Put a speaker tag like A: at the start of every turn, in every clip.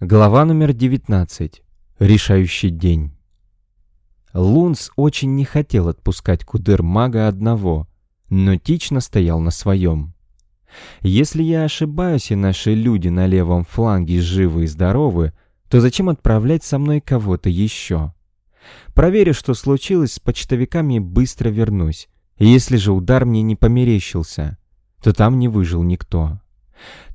A: Глава номер 19. Решающий день. Лунс очень не хотел отпускать Кудыр мага одного, но Тич настоял на своем. Если я ошибаюсь, и наши люди на левом фланге живы и здоровы, то зачем отправлять со мной кого-то еще? Проверю, что случилось с почтовиками, быстро вернусь. Если же удар мне не померещился, то там не выжил никто.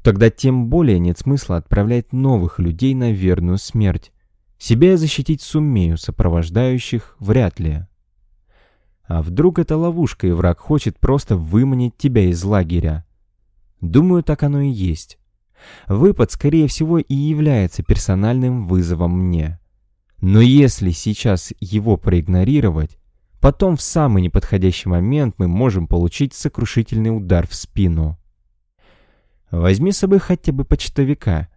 A: Тогда тем более нет смысла отправлять новых людей на верную смерть. Себя я защитить сумею, сопровождающих вряд ли. А вдруг это ловушка, и враг хочет просто выманить тебя из лагеря? Думаю, так оно и есть. Выпад, скорее всего, и является персональным вызовом мне. Но если сейчас его проигнорировать, потом в самый неподходящий момент мы можем получить сокрушительный удар в спину. Возьми с собой хотя бы почтовика.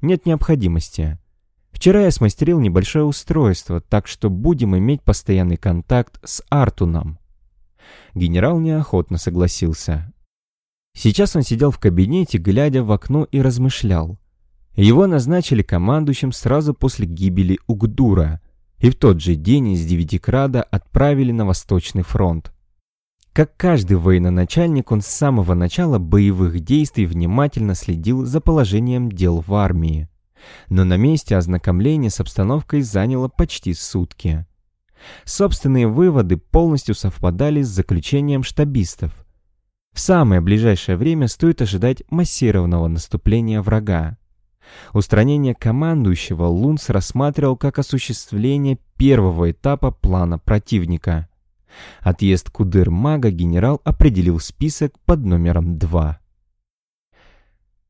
A: Нет необходимости. Вчера я смастерил небольшое устройство, так что будем иметь постоянный контакт с Артуном. Генерал неохотно согласился. Сейчас он сидел в кабинете, глядя в окно и размышлял. Его назначили командующим сразу после гибели Угдура, и в тот же день из Девятикрада отправили на Восточный фронт. Как каждый военачальник, он с самого начала боевых действий внимательно следил за положением дел в армии. Но на месте ознакомления с обстановкой заняло почти сутки. Собственные выводы полностью совпадали с заключением штабистов. В самое ближайшее время стоит ожидать массированного наступления врага. Устранение командующего Лунс рассматривал как осуществление первого этапа плана противника – Отъезд Кудыр-мага генерал определил список под номером 2.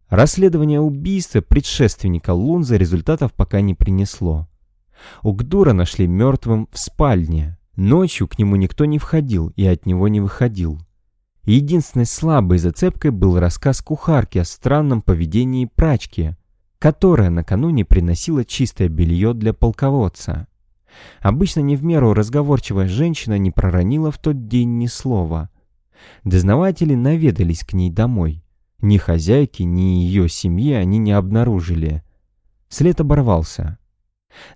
A: Расследование убийства предшественника Лунза результатов пока не принесло. Угдура нашли мертвым в спальне. Ночью к нему никто не входил и от него не выходил. Единственной слабой зацепкой был рассказ кухарки о странном поведении прачки, которая накануне приносила чистое белье для полководца. Обычно не в меру разговорчивая женщина не проронила в тот день ни слова. Дознаватели наведались к ней домой. Ни хозяйки, ни ее семьи они не обнаружили. След оборвался.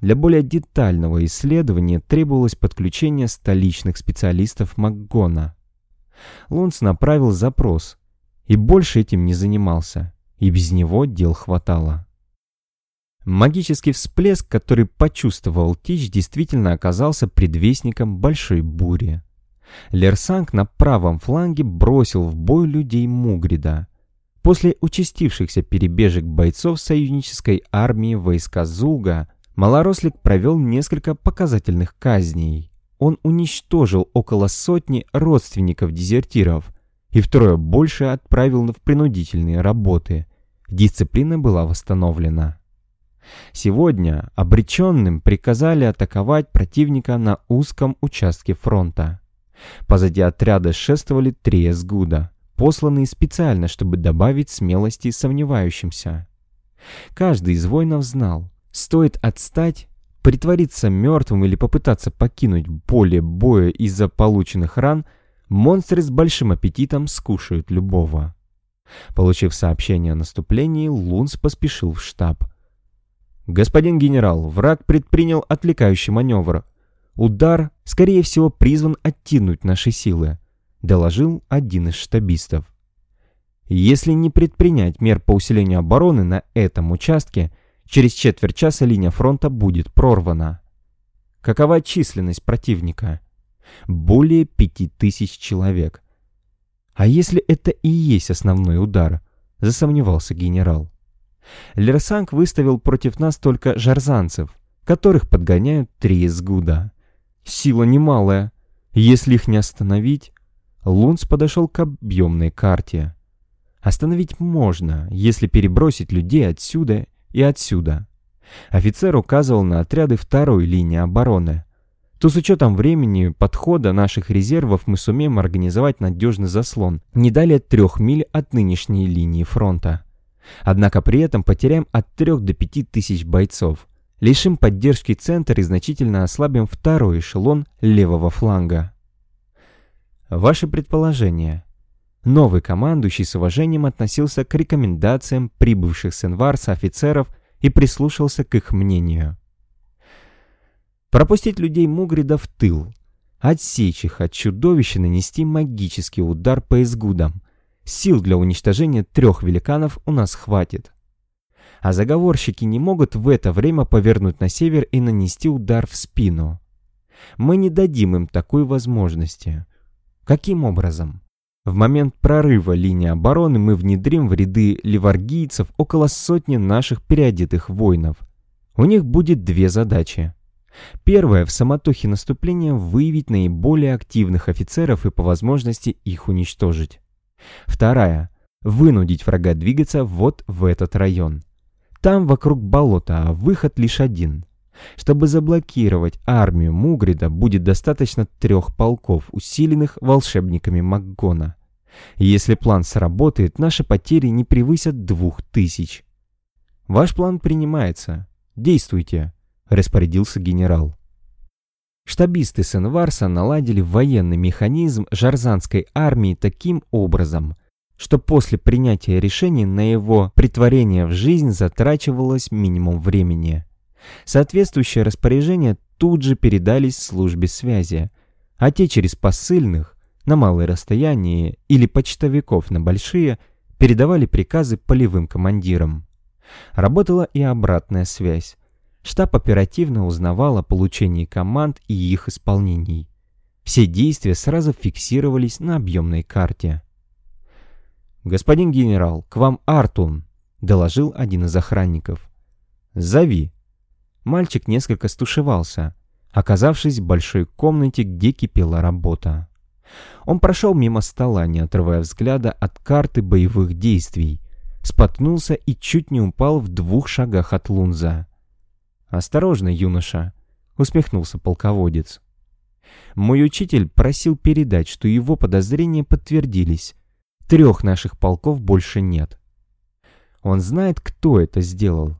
A: Для более детального исследования требовалось подключение столичных специалистов МакГона. Лунс направил запрос и больше этим не занимался, и без него дел хватало. Магический всплеск, который почувствовал Тич, действительно оказался предвестником большой бури. Лерсанг на правом фланге бросил в бой людей Мугрида. После участившихся перебежек бойцов союзнической армии войска Зулга, малорослик провел несколько показательных казней. Он уничтожил около сотни родственников дезертиров и втрое больше отправил в принудительные работы. Дисциплина была восстановлена. Сегодня обреченным приказали атаковать противника на узком участке фронта. Позади отряда шествовали три эсгуда, посланные специально, чтобы добавить смелости сомневающимся. Каждый из воинов знал, стоит отстать, притвориться мертвым или попытаться покинуть поле боя из-за полученных ран, монстры с большим аппетитом скушают любого. Получив сообщение о наступлении, Лунс поспешил в штаб. «Господин генерал, враг предпринял отвлекающий маневр. Удар, скорее всего, призван оттянуть наши силы», — доложил один из штабистов. «Если не предпринять мер по усилению обороны на этом участке, через четверть часа линия фронта будет прорвана». Какова численность противника? Более пяти тысяч человек. А если это и есть основной удар? Засомневался генерал. Лерсанг выставил против нас только жарзанцев, которых подгоняют три из Гуда. Сила немалая. Если их не остановить... Лунц подошел к объемной карте. Остановить можно, если перебросить людей отсюда и отсюда. Офицер указывал на отряды второй линии обороны. То с учетом времени подхода наших резервов мы сумеем организовать надежный заслон не далее трех миль от нынешней линии фронта. Однако при этом потеряем от 3 до 5 тысяч бойцов. Лишим поддержки центр и значительно ослабим второй эшелон левого фланга. Ваши предположения. Новый командующий с уважением относился к рекомендациям прибывших с Энварса офицеров и прислушался к их мнению. Пропустить людей Мугрида в тыл, отсечь их от чудовища нанести магический удар по изгудам. Сил для уничтожения трех великанов у нас хватит. А заговорщики не могут в это время повернуть на север и нанести удар в спину. Мы не дадим им такой возможности. Каким образом? В момент прорыва линии обороны мы внедрим в ряды ливаргийцев около сотни наших переодетых воинов. У них будет две задачи. Первая в самотохе наступления выявить наиболее активных офицеров и по возможности их уничтожить. Вторая – вынудить врага двигаться вот в этот район. Там вокруг болота, а выход лишь один. Чтобы заблокировать армию Мугрида, будет достаточно трех полков, усиленных волшебниками Макгона. Если план сработает, наши потери не превысят двух тысяч. Ваш план принимается. Действуйте, распорядился генерал. Штабисты Сенварса наладили военный механизм жарзанской армии таким образом, что после принятия решения на его притворение в жизнь затрачивалось минимум времени. Соответствующие распоряжения тут же передались службе связи, а те через посыльных на малые расстояния или почтовиков на большие передавали приказы полевым командирам. Работала и обратная связь. Штаб оперативно узнавал о получении команд и их исполнении. Все действия сразу фиксировались на объемной карте. «Господин генерал, к вам Артун», — доложил один из охранников. «Зови», мальчик несколько стушевался, оказавшись в большой комнате, где кипела работа. Он прошел мимо стола, не отрывая взгляда от карты боевых действий, споткнулся и чуть не упал в двух шагах от Лунза. «Осторожно, юноша!» — усмехнулся полководец. «Мой учитель просил передать, что его подозрения подтвердились. Трех наших полков больше нет. Он знает, кто это сделал.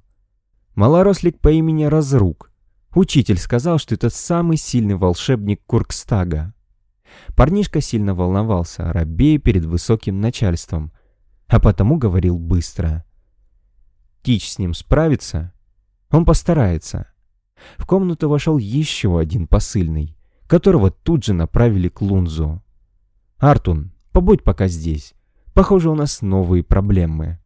A: Малорослик по имени Разрук. Учитель сказал, что это самый сильный волшебник Куркстага. Парнишка сильно волновался, рабея перед высоким начальством, а потому говорил быстро. Тич с ним справится? Он постарается. В комнату вошел еще один посыльный, которого тут же направили к Лунзу. «Артун, побудь пока здесь. Похоже, у нас новые проблемы».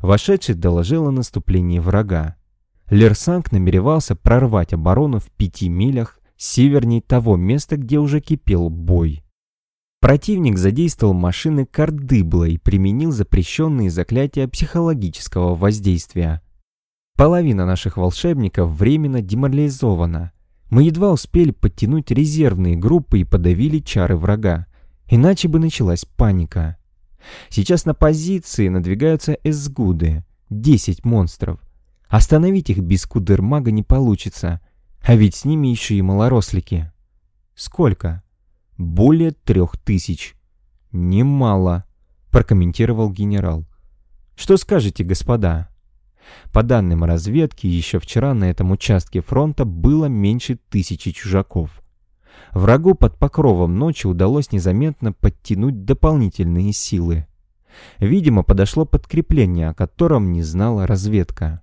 A: Вошедший доложил о наступлении врага. Лерсанг намеревался прорвать оборону в пяти милях северней того места, где уже кипел бой. Противник задействовал машины Кардыбла и применил запрещенные заклятия психологического воздействия. Половина наших волшебников временно деморализована. Мы едва успели подтянуть резервные группы и подавили чары врага, иначе бы началась паника. Сейчас на позиции надвигаются эсгуды, 10 монстров. Остановить их без кудермага не получится, а ведь с ними еще и малорослики. Сколько? Более трех тысяч. Немало, прокомментировал генерал. Что скажете, господа? По данным разведки, еще вчера на этом участке фронта было меньше тысячи чужаков. Врагу под покровом ночи удалось незаметно подтянуть дополнительные силы. Видимо, подошло подкрепление, о котором не знала разведка.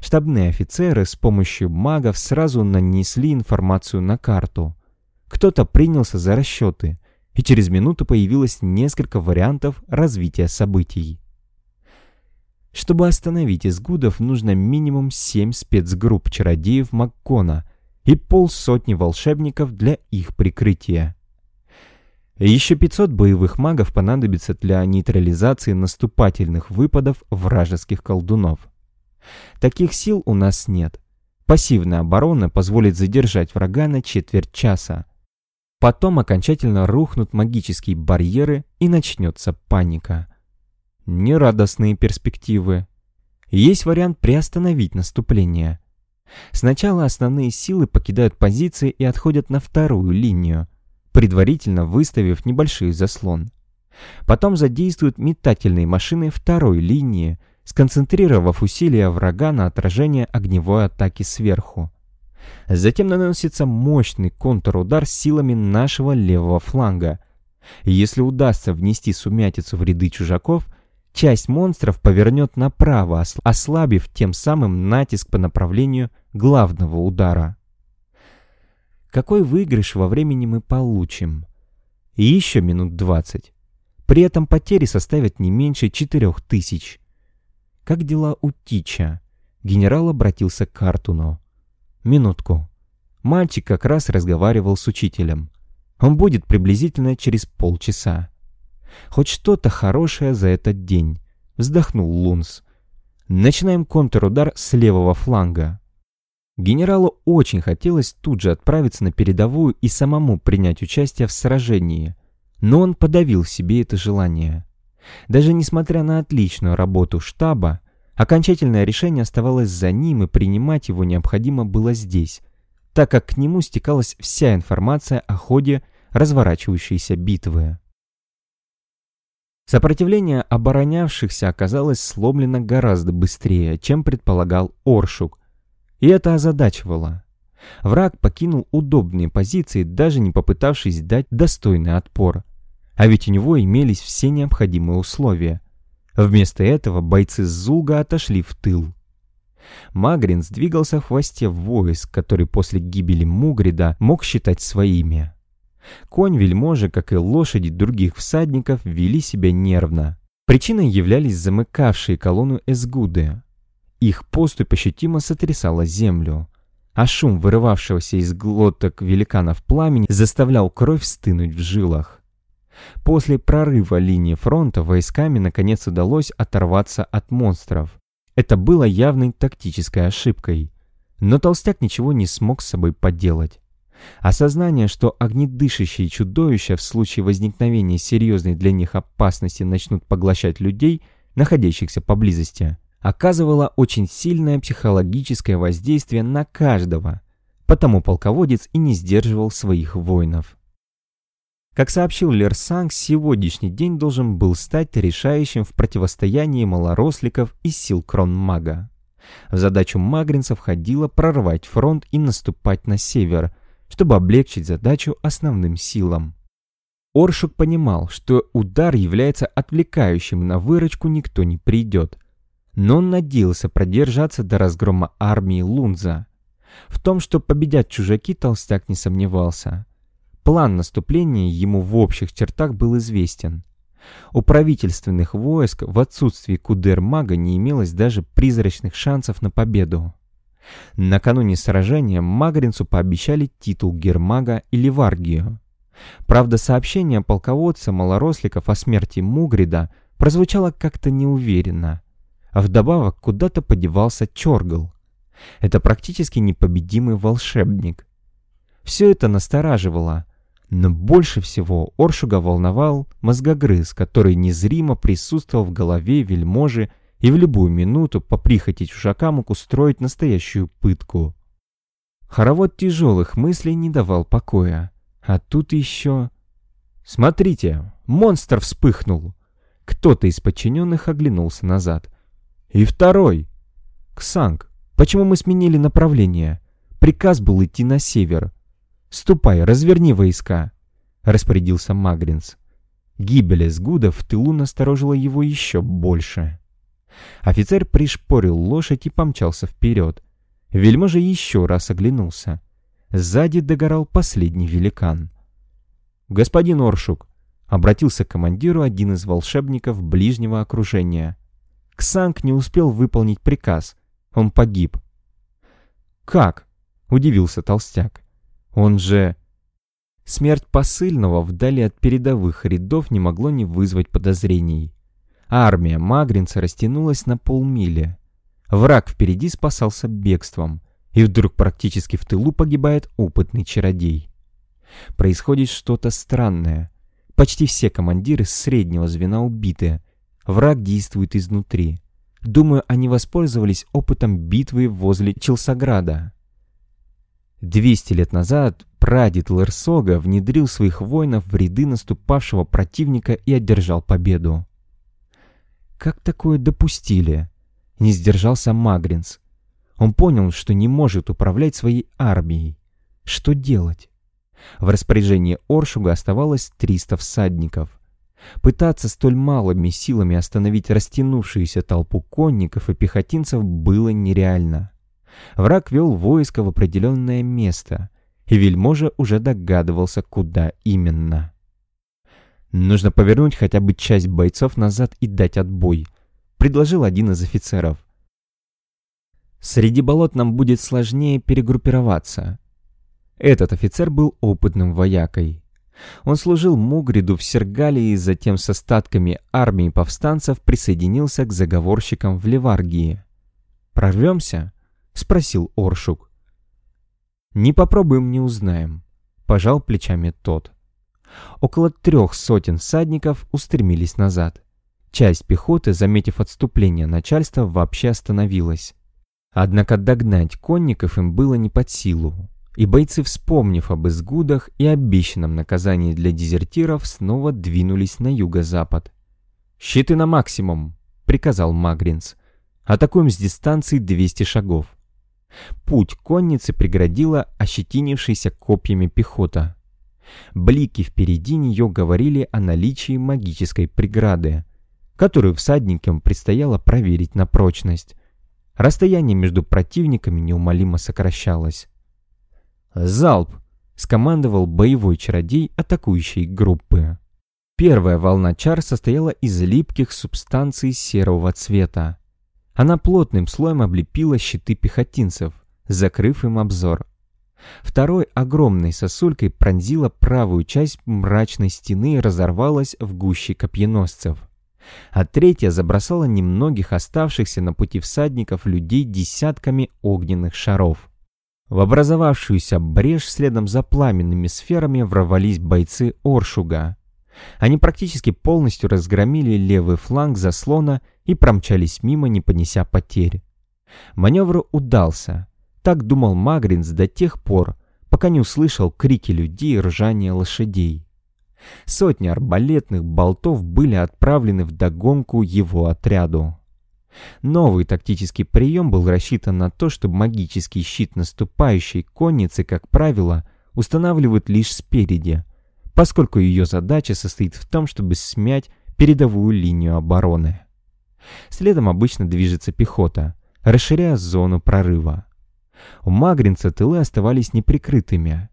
A: Штабные офицеры с помощью магов сразу нанесли информацию на карту. Кто-то принялся за расчеты, и через минуту появилось несколько вариантов развития событий. Чтобы остановить изгудов, нужно минимум семь спецгрупп чародеев Маккона и полсотни волшебников для их прикрытия. Еще 500 боевых магов понадобится для нейтрализации наступательных выпадов вражеских колдунов. Таких сил у нас нет. Пассивная оборона позволит задержать врага на четверть часа. Потом окончательно рухнут магические барьеры и начнется паника. Нерадостные перспективы. Есть вариант приостановить наступление. Сначала основные силы покидают позиции и отходят на вторую линию, предварительно выставив небольшой заслон. Потом задействуют метательные машины второй линии – сконцентрировав усилия врага на отражение огневой атаки сверху. Затем наносится мощный контрудар силами нашего левого фланга. если удастся внести сумятицу в ряды чужаков, часть монстров повернет направо, ослабив тем самым натиск по направлению главного удара. Какой выигрыш во времени мы получим? Еще минут 20. При этом потери составят не меньше 4000. Как дела у Тича? Генерал обратился к Картуну. Минутку. Мальчик как раз разговаривал с учителем. Он будет приблизительно через полчаса. Хоть что-то хорошее за этот день. Вздохнул Лунс. Начинаем контрудар с левого фланга. Генералу очень хотелось тут же отправиться на передовую и самому принять участие в сражении. Но он подавил в себе это желание. Даже несмотря на отличную работу штаба, окончательное решение оставалось за ним, и принимать его необходимо было здесь, так как к нему стекалась вся информация о ходе разворачивающейся битвы. Сопротивление оборонявшихся оказалось сломлено гораздо быстрее, чем предполагал Оршук, и это озадачивало. Враг покинул удобные позиции, даже не попытавшись дать достойный отпор. А ведь у него имелись все необходимые условия. Вместо этого бойцы Зулга отошли в тыл. Магрин сдвигался в хвосте войск, который после гибели Мугрида мог считать своими. Конь вельможи, как и лошади других всадников, вели себя нервно. Причиной являлись замыкавшие колонну Эсгуды. Их поступь ощутимо сотрясала землю, а шум вырывавшегося из глоток великанов пламени заставлял кровь стынуть в жилах. После прорыва линии фронта войсками наконец удалось оторваться от монстров. Это было явной тактической ошибкой. Но Толстяк ничего не смог с собой поделать. Осознание, что огнедышащие чудовища в случае возникновения серьезной для них опасности начнут поглощать людей, находящихся поблизости, оказывало очень сильное психологическое воздействие на каждого, потому полководец и не сдерживал своих воинов. Как сообщил Лерсанг, сегодняшний день должен был стать решающим в противостоянии малоросликов и сил Кронмага. В задачу магринцев входило прорвать фронт и наступать на север, чтобы облегчить задачу основным силам. Оршук понимал, что удар является отвлекающим, на выручку никто не придет. Но он надеялся продержаться до разгрома армии Лунза. В том, что победят чужаки, Толстяк не сомневался. План наступления ему в общих чертах был известен. У правительственных войск в отсутствии Кудер-мага не имелось даже призрачных шансов на победу. Накануне сражения Магринцу пообещали титул Гермага или Варгию. Правда, сообщение полководца малоросликов о смерти Мугрида прозвучало как-то неуверенно. А вдобавок куда-то подевался Чоргл. Это практически непобедимый волшебник. Все это настораживало, но больше всего Оршуга волновал мозгогрыз, который незримо присутствовал в голове вельможи и в любую минуту по прихоти чужака мог устроить настоящую пытку. Хоровод тяжелых мыслей не давал покоя. А тут еще... «Смотрите, монстр вспыхнул!» Кто-то из подчиненных оглянулся назад. «И второй!» «Ксанг, почему мы сменили направление? Приказ был идти на север. «Ступай, разверни войска», — распорядился Магринс. Гибель Эсгуда в тылу насторожила его еще больше. Офицер пришпорил лошадь и помчался вперед. Вельможа еще раз оглянулся. Сзади догорал последний великан. «Господин Оршук», — обратился к командиру один из волшебников ближнего окружения. Ксанг не успел выполнить приказ. Он погиб. «Как?» — удивился толстяк. Он же... Смерть посыльного вдали от передовых рядов не могло не вызвать подозрений. Армия Магринца растянулась на полмили. Враг впереди спасался бегством, и вдруг практически в тылу погибает опытный чародей. Происходит что-то странное. Почти все командиры среднего звена убиты. Враг действует изнутри. Думаю, они воспользовались опытом битвы возле Челсограда. 200 лет назад прадед Лерсога внедрил своих воинов в ряды наступавшего противника и одержал победу. Как такое допустили? Не сдержался Магринс. Он понял, что не может управлять своей армией. Что делать? В распоряжении Оршуга оставалось 300 всадников. Пытаться столь малыми силами остановить растянувшуюся толпу конников и пехотинцев было нереально. Враг вел войско в определенное место, и вельможа уже догадывался, куда именно. «Нужно повернуть хотя бы часть бойцов назад и дать отбой», — предложил один из офицеров. «Среди болот нам будет сложнее перегруппироваться». Этот офицер был опытным воякой. Он служил Мугриду в Сергалии, затем с остатками армии повстанцев присоединился к заговорщикам в Ливаргии. «Прорвемся?» — спросил Оршук. «Не попробуем, не узнаем», — пожал плечами тот. Около трех сотен всадников устремились назад. Часть пехоты, заметив отступление начальства, вообще остановилась. Однако догнать конников им было не под силу и бойцы, вспомнив об изгудах и обещанном наказании для дезертиров, снова двинулись на юго-запад. «Щиты на максимум!» — приказал Магринс. «Атакуем с дистанции 200 шагов». Путь конницы преградила ощетинившаяся копьями пехота. Блики впереди нее говорили о наличии магической преграды, которую всадникам предстояло проверить на прочность. Расстояние между противниками неумолимо сокращалось. «Залп!» — скомандовал боевой чародей атакующей группы. Первая волна чар состояла из липких субстанций серого цвета. Она плотным слоем облепила щиты пехотинцев, закрыв им обзор. Второй огромной сосулькой пронзила правую часть мрачной стены и разорвалась в гуще копьеносцев. А третья забросала немногих оставшихся на пути всадников людей десятками огненных шаров. В образовавшуюся брешь следом за пламенными сферами ворвались бойцы Оршуга. Они практически полностью разгромили левый фланг заслона и промчались мимо, не понеся потерь. Маневр удался. Так думал Магринс до тех пор, пока не услышал крики людей и ржание лошадей. Сотни арбалетных болтов были отправлены в догонку его отряду. Новый тактический прием был рассчитан на то, чтобы магический щит наступающей конницы, как правило, устанавливают лишь спереди, поскольку ее задача состоит в том, чтобы смять передовую линию обороны. Следом обычно движется пехота, расширяя зону прорыва. У Магринца тылы оставались неприкрытыми.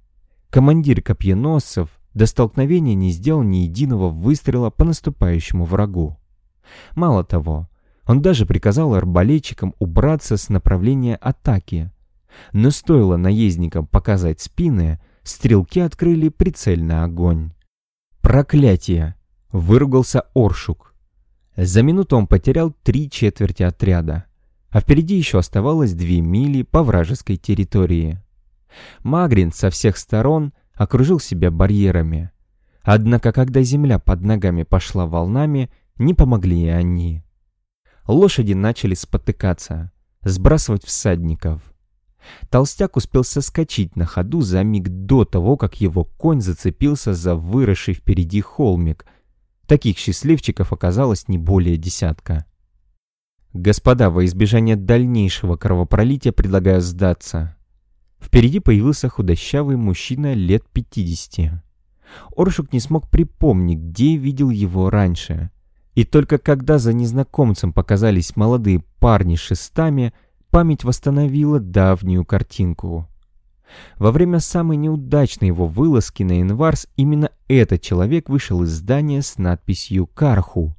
A: Командир копьеносцев до столкновения не сделал ни единого выстрела по наступающему врагу. Мало того, он даже приказал арбалетчикам убраться с направления атаки. Но стоило наездникам показать спины, стрелки открыли прицельный огонь. «Проклятие!» — выругался Оршук. За минуту он потерял три четверти отряда, а впереди еще оставалось две мили по вражеской территории. Магрин со всех сторон окружил себя барьерами. Однако, когда земля под ногами пошла волнами, не помогли и они. Лошади начали спотыкаться, сбрасывать всадников. Толстяк успел соскочить на ходу за миг до того, как его конь зацепился за выросший впереди холмик. Таких счастливчиков оказалось не более десятка. «Господа, во избежание дальнейшего кровопролития предлагаю сдаться». Впереди появился худощавый мужчина лет 50. Оршук не смог припомнить, где видел его раньше. И только когда за незнакомцем показались молодые парни шестами, память восстановила давнюю картинку. Во время самой неудачной его вылазки на Инварс именно этот человек вышел из здания с надписью «Карху».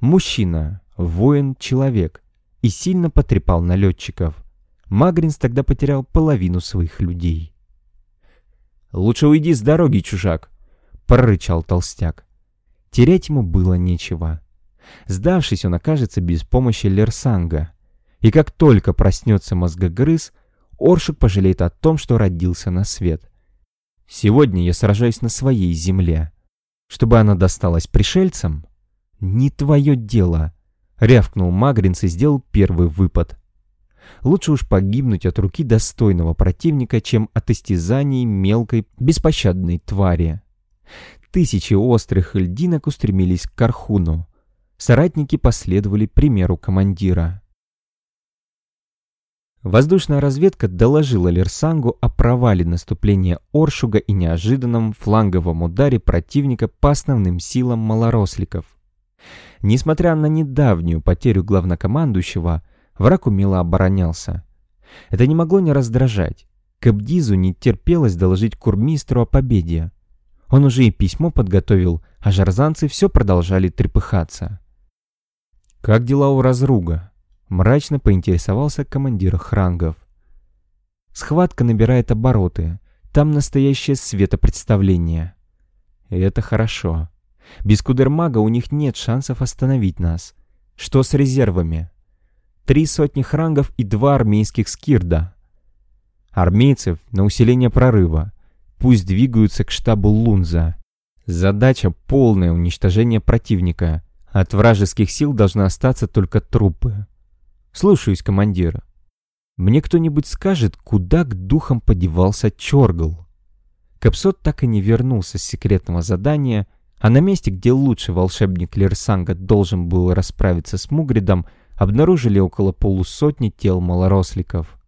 A: Мужчина, воин-человек, и сильно потрепал налетчиков. Магринс тогда потерял половину своих людей. «Лучше уйди с дороги, чужак!» — прорычал толстяк. Терять ему было нечего. Сдавшись, он окажется без помощи Лерсанга. И как только проснется мозгогрыз, Оршик пожалеет о том, что родился на свет. Сегодня я сражаюсь на своей земле. Чтобы она досталась пришельцам? Не твое дело, рявкнул Магринс и сделал первый выпад. Лучше уж погибнуть от руки достойного противника, чем от истязаний мелкой беспощадной твари. Тысячи острых льдинок устремились к Воздушная разведка доложила Лерсангу о провале наступления Оршуга и неожиданном фланговом ударе противника по основным силам малоросликов. Несмотря на недавнюю потерю главнокомандующего, враг умело оборонялся. Это не могло не раздражать. Кабдизу не терпелось доложить курмистру о победе. Он уже и письмо подготовил, а жарзанцы все продолжали трепыхаться. «Как дела у Разруга?» Мрачно поинтересовался командир хрангов. Схватка набирает обороты. Там настоящее светопредставление. Это хорошо. Без Кудермага у них нет шансов остановить нас. Что с резервами? Три сотни хрангов и два армейских скирда. Армейцев на усиление прорыва. Пусть двигаются к штабу Лунза. Задача — полное уничтожение противника. От вражеских сил должны остаться только трупы. «Слушаюсь, командира. Мне кто-нибудь скажет, куда к духам подевался Чоргл?» Капсот так и не вернулся с секретного задания, а на месте, где лучший волшебник Лерсанга должен был расправиться с Мугридом, обнаружили около полусотни тел малоросликов.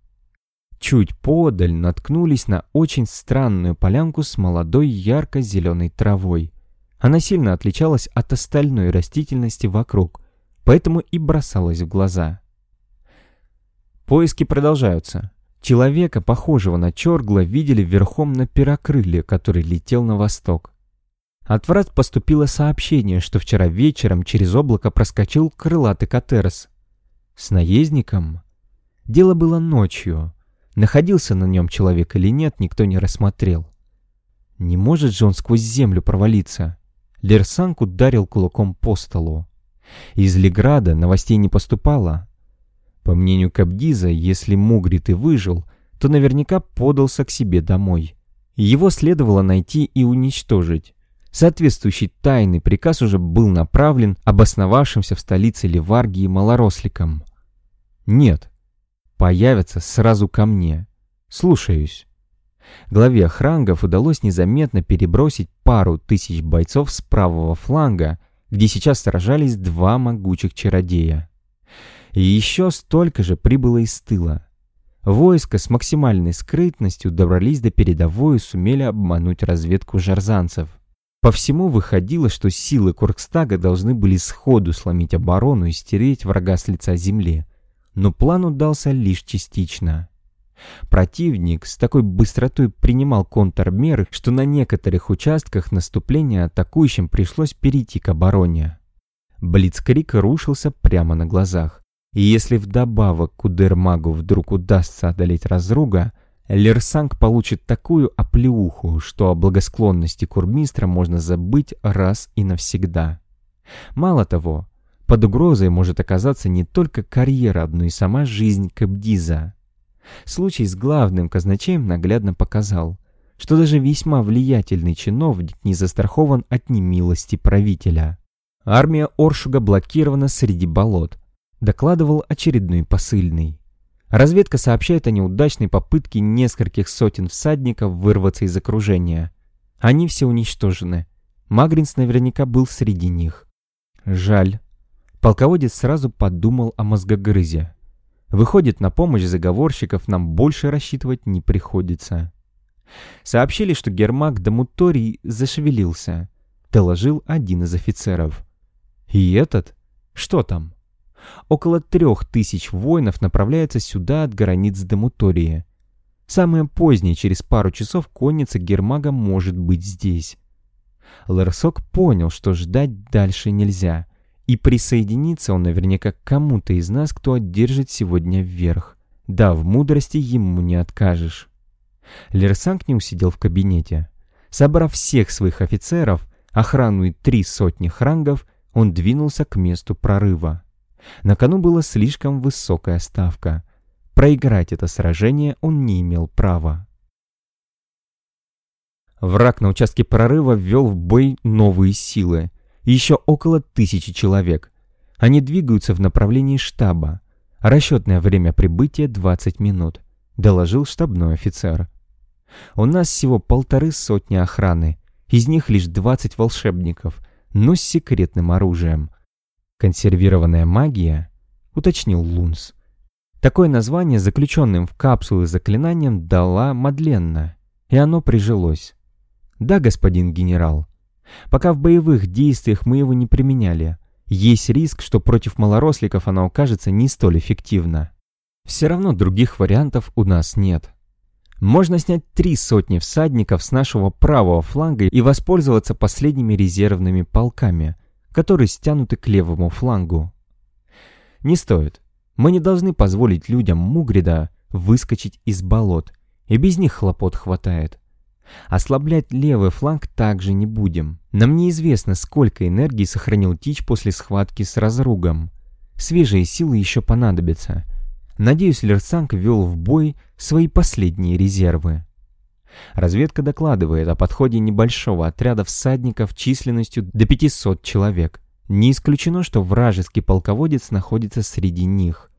A: Чуть подаль наткнулись на очень странную полянку с молодой ярко-зеленой травой. Она сильно отличалась от остальной растительности вокруг, поэтому и бросалась в глаза. Поиски продолжаются. Человека, похожего на Чоргла, видели верхом на пирокрыле, который летел на восток. От врат поступило сообщение, что вчера вечером через облако проскочил крылатый Катерс. С наездником? Дело было ночью. Находился на нем человек или нет, никто не рассмотрел. Не может же он сквозь землю провалиться. Лерсанг ударил кулаком по столу. Из Леграда новостей не поступало, по мнению Кабдиза, если Мугрит и выжил, то наверняка подался к себе домой. Его следовало найти и уничтожить. Соответствующий тайный приказ уже был направлен обосновавшимся в столице Ливаргии малоросликам. «Нет, появятся сразу ко мне. Слушаюсь». Главе охрангов удалось незаметно перебросить пару тысяч бойцов с правого фланга, где сейчас сражались два могучих чародея. И еще столько же прибыло из тыла. Войска с максимальной скрытностью добрались до передовой и сумели обмануть разведку жарзанцев. По всему выходило, что силы Куркстага должны были сходу сломить оборону и стереть врага с лица земли. Но план удался лишь частично. Противник с такой быстротой принимал контрмеры, что на некоторых участках наступления атакующим пришлось перейти к обороне. Блицкрик рушился прямо на глазах. И если вдобавок Кудермагу вдруг удастся одолеть разруга, Лерсанг получит такую оплеуху, что о благосклонности курмистра можно забыть раз и навсегда. Мало того, под угрозой может оказаться не только карьера, но и сама жизнь Кабдиза. Случай с главным казначеем наглядно показал, что даже весьма влиятельный чиновник не застрахован от немилости правителя. Армия Оршуга блокирована среди болот, докладывал очередной посыльный. Разведка сообщает о неудачной попытке нескольких сотен всадников вырваться из окружения. Они все уничтожены. Магринс наверняка был среди них. Жаль. Полководец сразу подумал о мозгогрызе. Выходит, на помощь заговорщиков нам больше рассчитывать не приходится. Сообщили, что Гермак Дамуторий зашевелился. Доложил один из офицеров. И этот? Что там? Около трех тысяч воинов направляется сюда от границ Демутории. Самое позднее, через пару часов, конница Гермага может быть здесь. Ларсок понял, что ждать дальше нельзя, и присоединиться он наверняка к кому-то из нас, кто одержит сегодня вверх. Да, в мудрости ему не откажешь. Лерсанг не усидел в кабинете. Собрав всех своих офицеров, охрану и три сотни хрангов, он двинулся к месту прорыва. На кону была слишком высокая ставка. Проиграть это сражение он не имел права. Враг на участке прорыва ввел в бой новые силы. Еще около тысячи человек. Они двигаются в направлении штаба. Расчетное время прибытия 20 минут, доложил штабной офицер. У нас всего полторы сотни охраны. Из них лишь 20 волшебников, но с секретным оружием. «Консервированная магия?» — уточнил Лунс. Такое название заключенным в капсулы заклинанием дала Мадленна, и оно прижилось. Да, господин генерал, пока в боевых действиях мы его не применяли, есть риск, что против малоросликов оно окажется не столь эффективно. Все равно других вариантов у нас нет. Можно снять три сотни всадников с нашего правого фланга и воспользоваться последними резервными полками, которые стянуты к левому флангу. Не стоит. Мы не должны позволить людям Мугрида выскочить из болот, и без них хлопот хватает. Ослаблять левый фланг также не будем. Нам неизвестно, сколько энергии сохранил Тич после схватки с разругом. Свежие силы еще понадобятся. Надеюсь, Лерсанг ввел в бой свои последние резервы. Разведка докладывает о подходе небольшого отряда всадников численностью до 500 человек. Не исключено, что вражеский полководец находится среди них.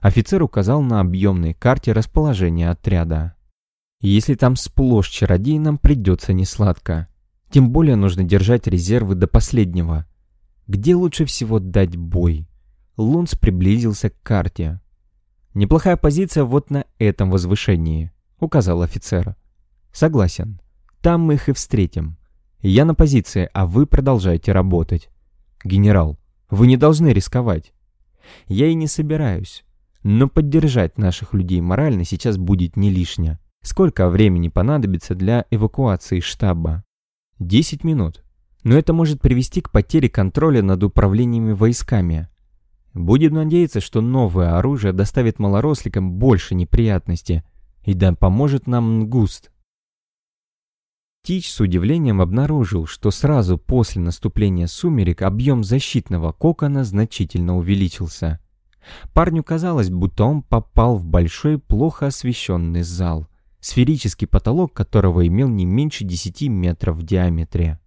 A: Офицер указал на объемной карте расположение отряда. Если там сплошь чародей, нам придется несладко. Тем более нужно держать резервы до последнего. Где лучше всего дать бой? Лунс приблизился к карте. «Неплохая позиция вот на этом возвышении», — указал офицер. «Согласен. Там мы их и встретим. Я на позиции, а вы продолжаете работать. Генерал, вы не должны рисковать. Я и не собираюсь. Но поддержать наших людей морально сейчас будет не лишнее. Сколько времени понадобится для эвакуации штаба? 10 минут. Но это может привести к потере контроля над управлениями войсками. Будем надеяться, что новое оружие доставит малоросликам больше неприятностей и да поможет нам Нгуст. Тич с удивлением обнаружил, что сразу после наступления сумерек объем защитного кокона значительно увеличился. Парню казалось, будто он попал в большой, плохо освещенный зал, сферический потолок которого имел не меньше 10 метров в диаметре.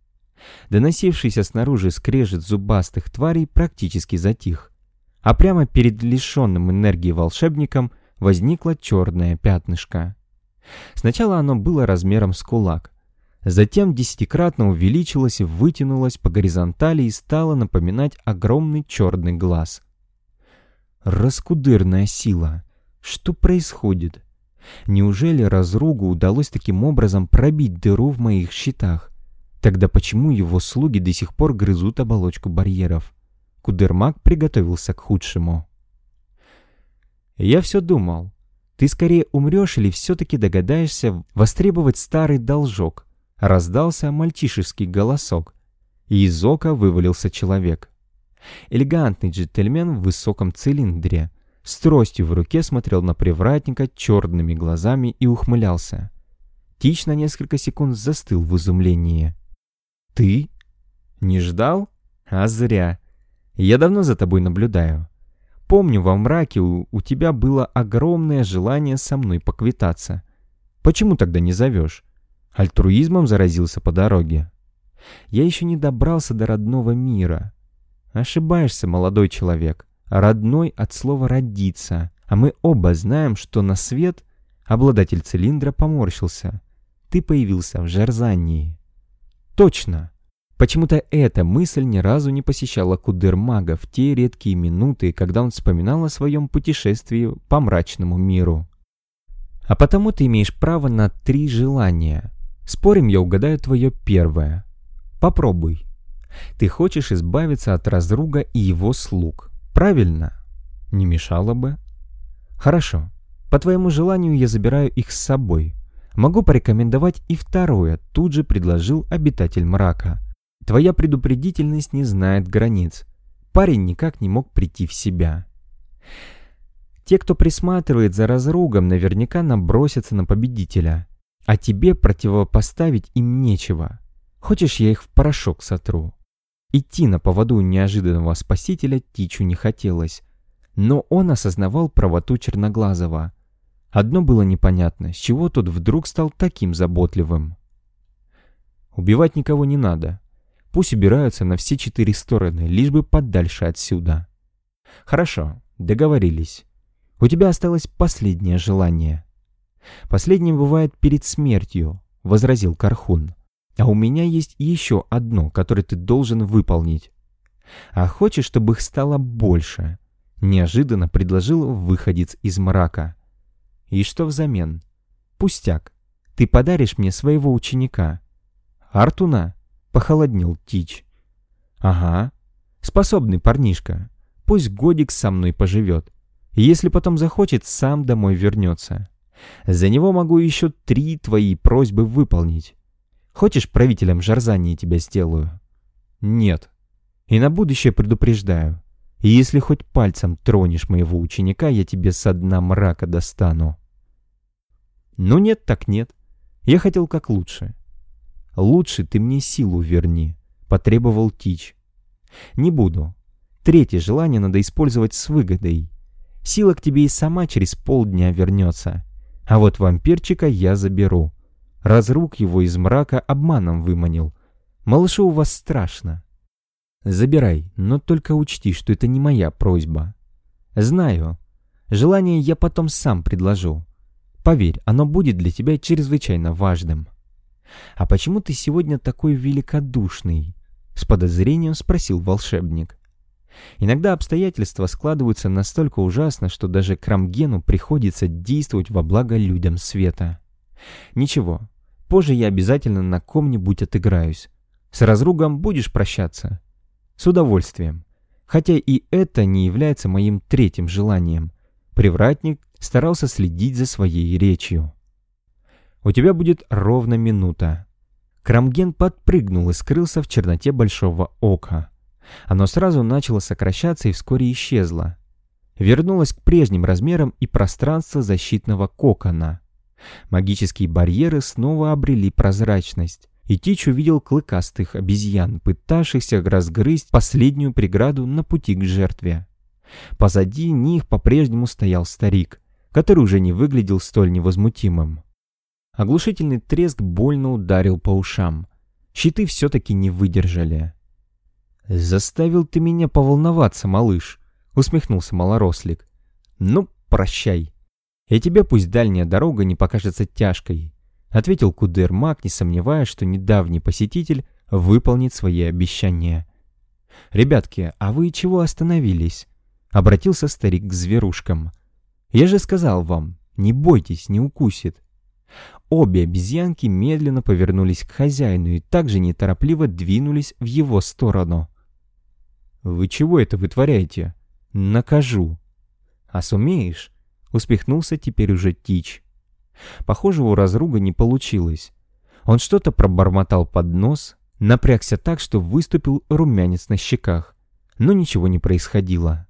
A: Доносившийся снаружи скрежет зубастых тварей практически затих, а прямо перед лишенным энергии волшебником возникло черное пятнышко. Сначала оно было размером с кулак, затем десятикратно увеличилось, вытянулось по горизонтали и стало напоминать огромный черный глаз — Раскудырная сила. Что происходит? Неужели разругу удалось таким образом пробить дыру в моих щитах? Тогда почему его слуги до сих пор грызут оболочку барьеров? Кудермак приготовился к худшему. Я все думал. Ты скорее умрешь или все-таки догадаешься востребовать старый должок? Раздался мальчишеский голосок. И из ока вывалился человек. Элегантный джентльмен в высоком цилиндре, с тростью в руке смотрел на привратника черными глазами и ухмылялся. Тич на несколько секунд застыл в изумлении. «Ты? Не ждал? А зря. Я давно за тобой наблюдаю. Помню, во мраке у, у тебя было огромное желание со мной поквитаться. Почему тогда не зовешь? Альтруизмом заразился по дороге. Я еще не добрался до родного мира. Ошибаешься, молодой человек. Родной от слова «родиться». А мы оба знаем, что на свет обладатель цилиндра поморщился. Ты появился в Жарзании. Точно. Почему-то эта мысль ни разу не посещала Кудермага в те редкие минуты, когда он вспоминал о своем путешествии по мрачному миру. А потому ты имеешь право на три желания. Спорим, я угадаю твое первое. Попробуй. Ты хочешь избавиться от разруга и его слуг. Правильно? Не мешало бы. Хорошо. По твоему желанию я забираю их с собой. Могу порекомендовать и второе, тут же предложил обитатель мрака. Твоя предупредительность не знает границ. Парень никак не мог прийти в себя. Те, кто присматривает за разругом, наверняка набросятся на победителя. А тебе противопоставить им нечего. Хочешь, я их в порошок сотру? Идти на поводу неожиданного спасителя Тичу не хотелось, но он осознавал правоту Черноглазого. Одно было непонятно, с чего тот вдруг стал таким заботливым. Убивать никого не надо. Пусть убираются на все четыре стороны, лишь бы подальше отсюда. Хорошо, договорились. У тебя осталось последнее желание. Последнее бывает перед смертью, возразил Кархун. А у меня есть еще одно, которое ты должен выполнить. А хочешь, чтобы их стало больше? Неожиданно предложил выходец из мрака. И что взамен? Пустяк. Ты подаришь мне своего ученика. Артуна? Похолоднел Тич. Ага. Способный парнишка. Пусть годик со мной поживет. Если потом захочет, сам домой вернется. За него могу еще три твои просьбы выполнить. Хочешь, правителем Жарзании тебя сделаю? Нет. И на будущее предупреждаю. Если хоть пальцем тронешь моего ученика, я тебе со дна мрака достану. Ну нет, так нет. Я хотел как лучше. Лучше ты мне силу верни, потребовал Тич. Не буду. Третье желание надо использовать с выгодой. Сила к тебе и сама через полдня вернется. А вот вампирчика я заберу. Разрук его из мрака обманом выманил. Малышу у вас страшно. Забирай, но только учти, что это не моя просьба. Знаю. Желание я потом сам предложу. Поверь, оно будет для тебя чрезвычайно важным. А почему ты сегодня такой великодушный? С подозрением спросил волшебник. Иногда обстоятельства складываются настолько ужасно, что даже Крамгену приходится действовать во благо людям света. Ничего, позже я обязательно на ком-нибудь отыграюсь. С разругом будешь прощаться? С удовольствием. Хотя и это не является моим третьим желанием. Привратник старался следить за своей речью. «У тебя будет ровно минута». Крамген подпрыгнул и скрылся в черноте большого ока. Оно сразу начало сокращаться и вскоре исчезло. Вернулось к прежним размерам и пространство защитного кокона. Магические барьеры снова обрели прозрачность, и Тич увидел клыкастых обезьян, пытавшихся разгрызть последнюю преграду на пути к жертве. Позади них по-прежнему стоял старик, который уже не выглядел столь невозмутимым. Оглушительный треск больно ударил по ушам. Щиты все-таки не выдержали. «Заставил ты меня поволноваться, малыш», — усмехнулся малорослик. «Ну, прощай. И тебе пусть дальняя дорога не покажется тяжкой», — ответил Кудер Мак, не сомневаясь, что недавний посетитель выполнит свои обещания. «Ребятки, а вы чего остановились?» — обратился старик к зверушкам. «Я же сказал вам, не бойтесь, не укусит». Обе обезьянки медленно повернулись к хозяину и также неторопливо двинулись в его сторону. «Вы чего это вытворяете?» «Накажу». «А сумеешь?» — успехнулся теперь уже Тич. Похоже, у разруга не получилось. Он что-то пробормотал под нос, напрягся так, что выступил румянец на щеках. Но ничего не происходило.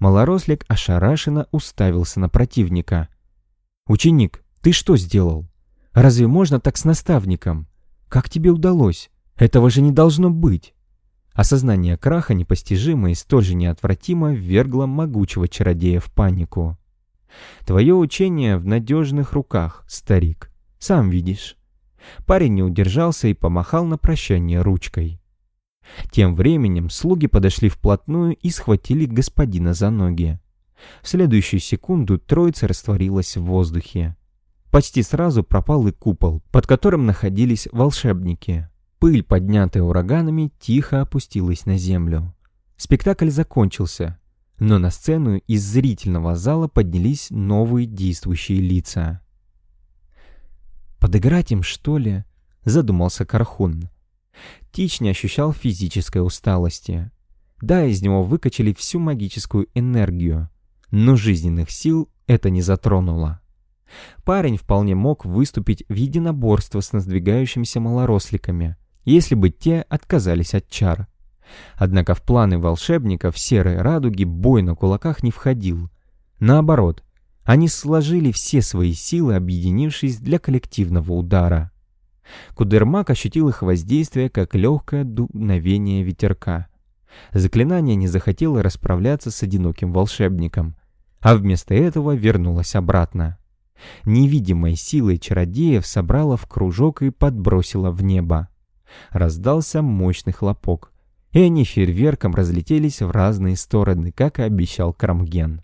A: Малорослик ошарашенно уставился на противника. «Ученик, ты что сделал? Разве можно так с наставником? Как тебе удалось? Этого же не должно быть!» Осознание краха непостижимо и столь же неотвратимо ввергло могучего чародея в панику. «Твое учение в надежных руках, старик. Сам видишь». Парень не удержался и помахал на прощание ручкой. Тем временем слуги подошли вплотную и схватили господина за ноги. В следующую секунду троица растворилась в воздухе. Почти сразу пропал и купол, под которым находились волшебники. Пыль, поднятая ураганами, тихо опустилась на землю. Спектакль закончился, но на сцену из зрительного зала поднялись новые действующие лица. «Подыграть им, что ли?» — задумался Кархун. Тич не ощущал физической усталости. Да, из него выкачали всю магическую энергию, но жизненных сил это не затронуло. Парень вполне мог выступить в единоборство с надвигающимися малоросликами, если бы те отказались от чар. Однако в планы волшебников серой радуги бой на кулаках не входил. Наоборот, они сложили все свои силы, объединившись для коллективного удара. Кудермак ощутил их воздействие, как легкое дуновение ветерка. Заклинание не захотело расправляться с одиноким волшебником, а вместо этого вернулось обратно. Невидимой силой чародеев собрала в кружок и подбросила в небо. Раздался мощный хлопок, и они фейерверком разлетелись в разные стороны, как и обещал Крамген.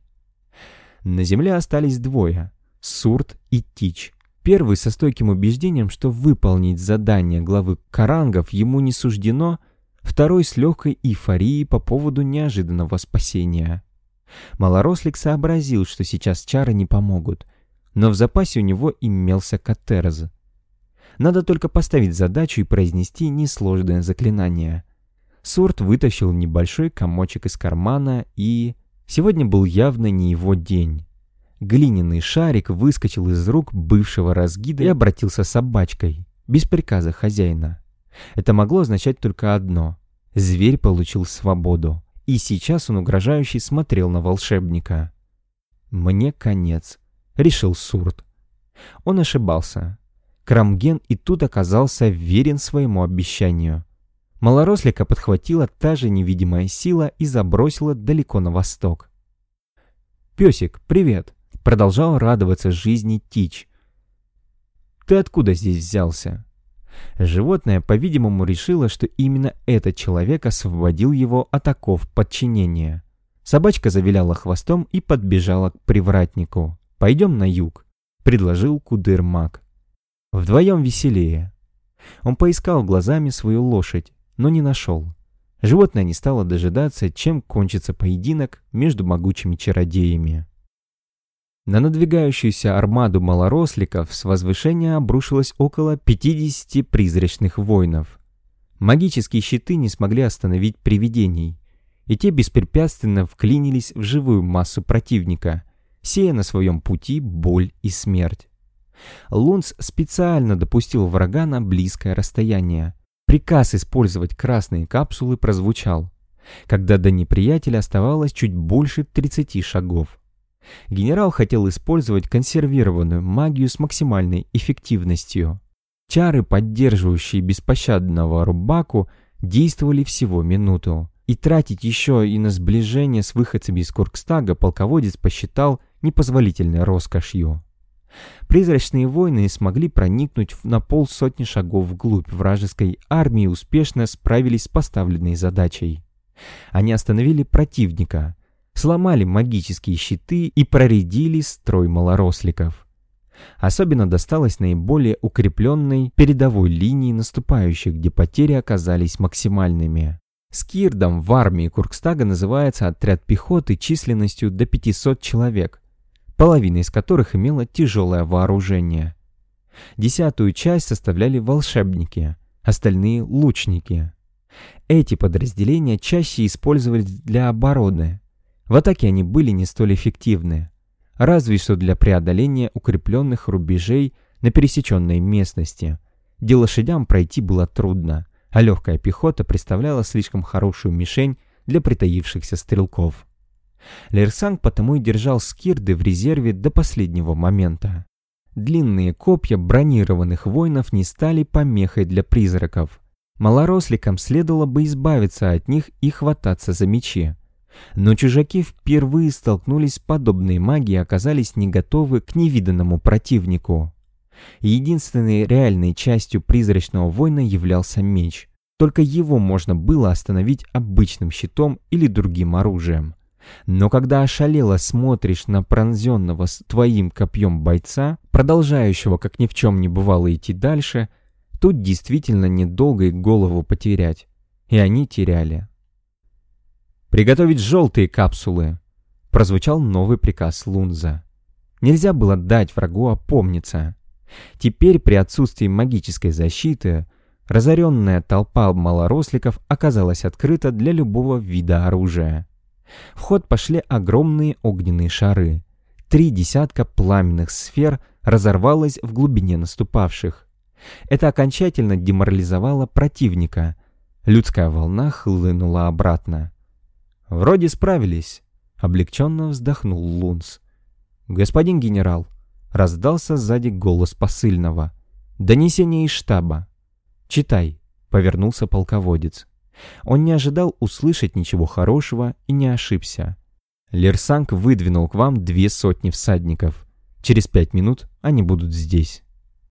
A: На земле остались двое — Сурт и Тич. Первый со стойким убеждением, что выполнить задание главы Карангов ему не суждено, второй с легкой эйфорией по поводу неожиданного спасения. Малорослик сообразил, что сейчас чары не помогут, но в запасе у него имелся Катерз. Надо только поставить задачу и произнести несложное заклинание. Сурт вытащил небольшой комочек из кармана и... Сегодня был явно не его день. Глиняный шарик выскочил из рук бывшего разгида и обратился собачкой, без приказа хозяина. Это могло означать только одно. Зверь получил свободу, и сейчас он угрожающе смотрел на волшебника. «Мне конец», — решил Сурт. Он ошибался. Крамген и тут оказался верен своему обещанию. Малорослика подхватила та же невидимая сила и забросила далеко на восток. «Песик, привет!» — продолжал радоваться жизни Тич. «Ты откуда здесь взялся?» Животное, по-видимому, решило, что именно этот человек освободил его от оков подчинения. Собачка завиляла хвостом и подбежала к привратнику. «Пойдем на юг», — предложил Кудыр-маг. «Вдвоем веселее». Он поискал глазами свою лошадь, но не нашел. Животное не стало дожидаться, чем кончится поединок между могучими чародеями. На надвигающуюся армаду малоросликов с возвышения обрушилось около 50 призрачных воинов. Магические щиты не смогли остановить привидений, и те беспрепятственно вклинились в живую массу противника, сея на своем пути боль и смерть. Лунц специально допустил врага на близкое расстояние. Приказ использовать красные капсулы прозвучал, когда до неприятеля оставалось чуть больше 30 шагов. Генерал хотел использовать консервированную магию с максимальной эффективностью. Чары, поддерживающие беспощадного Рубаку, действовали всего минуту. И тратить еще и на сближение с выходцами из Куркстага полководец посчитал непозволительной роскошью. Призрачные воины смогли проникнуть на полсотни шагов вглубь вражеской армии и успешно справились с поставленной задачей. Они остановили противника, сломали магические щиты и проредили строй малоросликов. Особенно досталось наиболее укрепленной передовой линии наступающих, где потери оказались максимальными. Скирдом в армии Куркстага называется отряд пехоты численностью до 500 человек, половина из которых имела тяжелое вооружение. Десятую часть составляли волшебники, остальные — лучники. Эти подразделения чаще использовались для обороны, в атаке они были не столь эффективны, разве что для преодоления укрепленных рубежей на пересеченной местности, где лошадям пройти было трудно, а легкая пехота представляла слишком хорошую мишень для притаившихся стрелков. Лерсанг потому и держал скирды в резерве до последнего момента. Длинные копья бронированных воинов не стали помехой для призраков. Малоросликам следовало бы избавиться от них и хвататься за мечи. Но чужаки впервые столкнулись с подобной магией и оказались не готовы к невиданному противнику. Единственной реальной частью призрачного воина являлся меч. Только его можно было остановить обычным щитом или другим оружием. Но когда ошалело смотришь на пронзенного с твоим копьем бойца, продолжающего как ни в чем не бывало идти дальше, тут действительно недолго и голову потерять. И они теряли. «Приготовить желтые капсулы!» Прозвучал новый приказ Лунза. Нельзя было дать врагу опомниться. Теперь при отсутствии магической защиты разоренная толпа малоросликов оказалась открыта для любого вида оружия. В ход пошли огромные огненные шары. Три десятка пламенных сфер разорвалось в глубине наступавших. Это окончательно деморализовало противника. Людская волна хлынула обратно. «Вроде справились», — облегченно вздохнул Лунс. «Господин генерал», — раздался сзади голос посыльного. «Донесение из штаба». «Читай», — повернулся полководец. Он не ожидал услышать ничего хорошего и не ошибся. Лерсанг выдвинул к вам две сотни всадников. Через пять минут они будут здесь.